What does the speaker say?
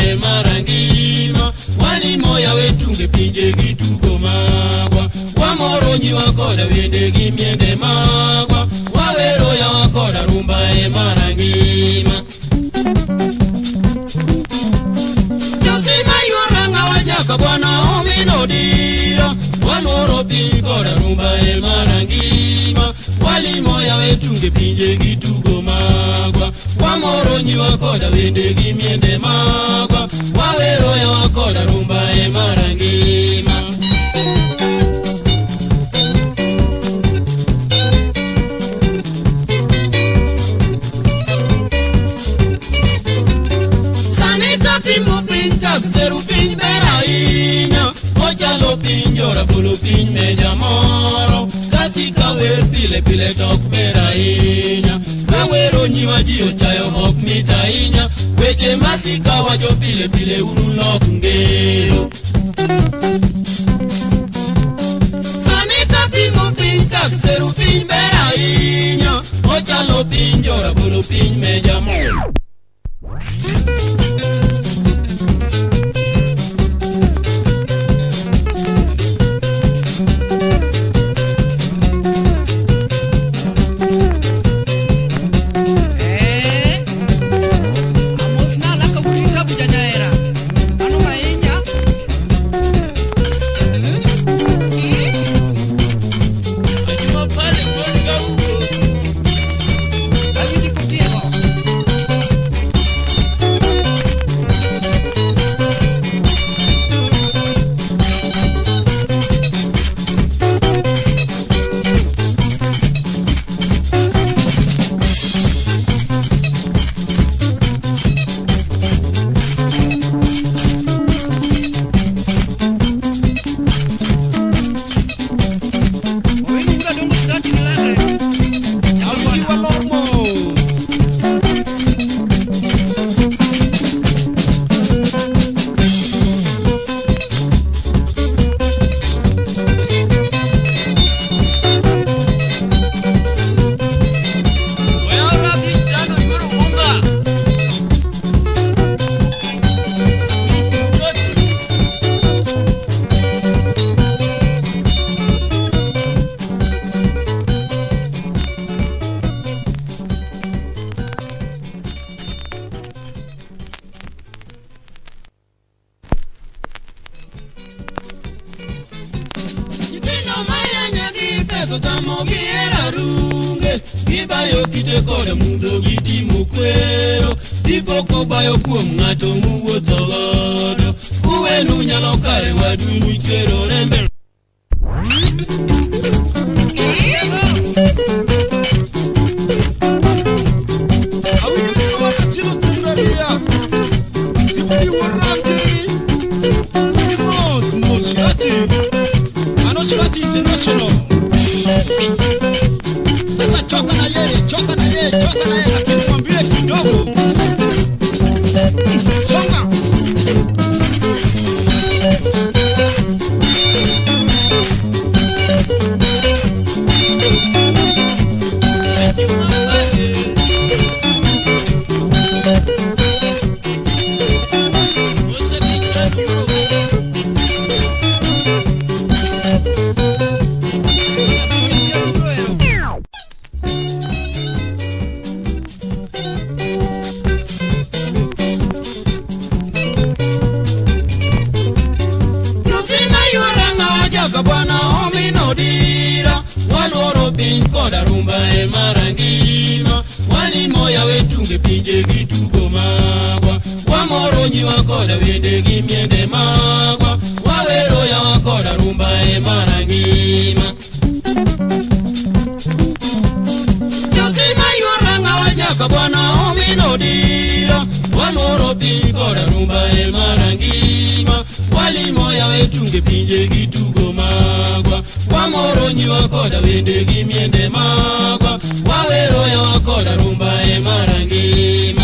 e mara ngima wali moya wetu ngepinje gituko magwa wamoronyi wakoda wiende gimiende magwa waweroya wakoda rumba e mara ngima josima yuaranga wanyaka bwana ominodira waloro pikoda rumba e mara ngima wali moya wetu ngepinje gituko magwa wamoronyi wakoda wiende gimiende magwa bero ya wakola rumba e marangima Sanita pimo pinta kzeru pin bera inyo Mocha lo pinyo rapulu pile pile tok bera onyiwa jiyo chayo ok mit ahinya weche masika wacho pile pile unu lok ngeyo sani kapimo piny kakseru piny ber ahinya ochalo piny jorabolo piny mejamo sotamo gera runge Ibayo kite kore mudho giti mukwero Ipoko bayo kuo mngato muwo zogodo Uwe nunya lokare wadu mwikero rembe tarumba emara ngima walimoya wetunge pinje gitugo magwa wamoronyi wakoda wende gi miende magwa waweroya wakoda rumba emara ngima josima yuaranga wajaka bwana ominodi Wanoro bigora rumba emarangima Wali moya wetunge pinje gitugo magwa Wamoro nyi wakoda wende gimiende magwa Wawero ya wakoda rumba emarangima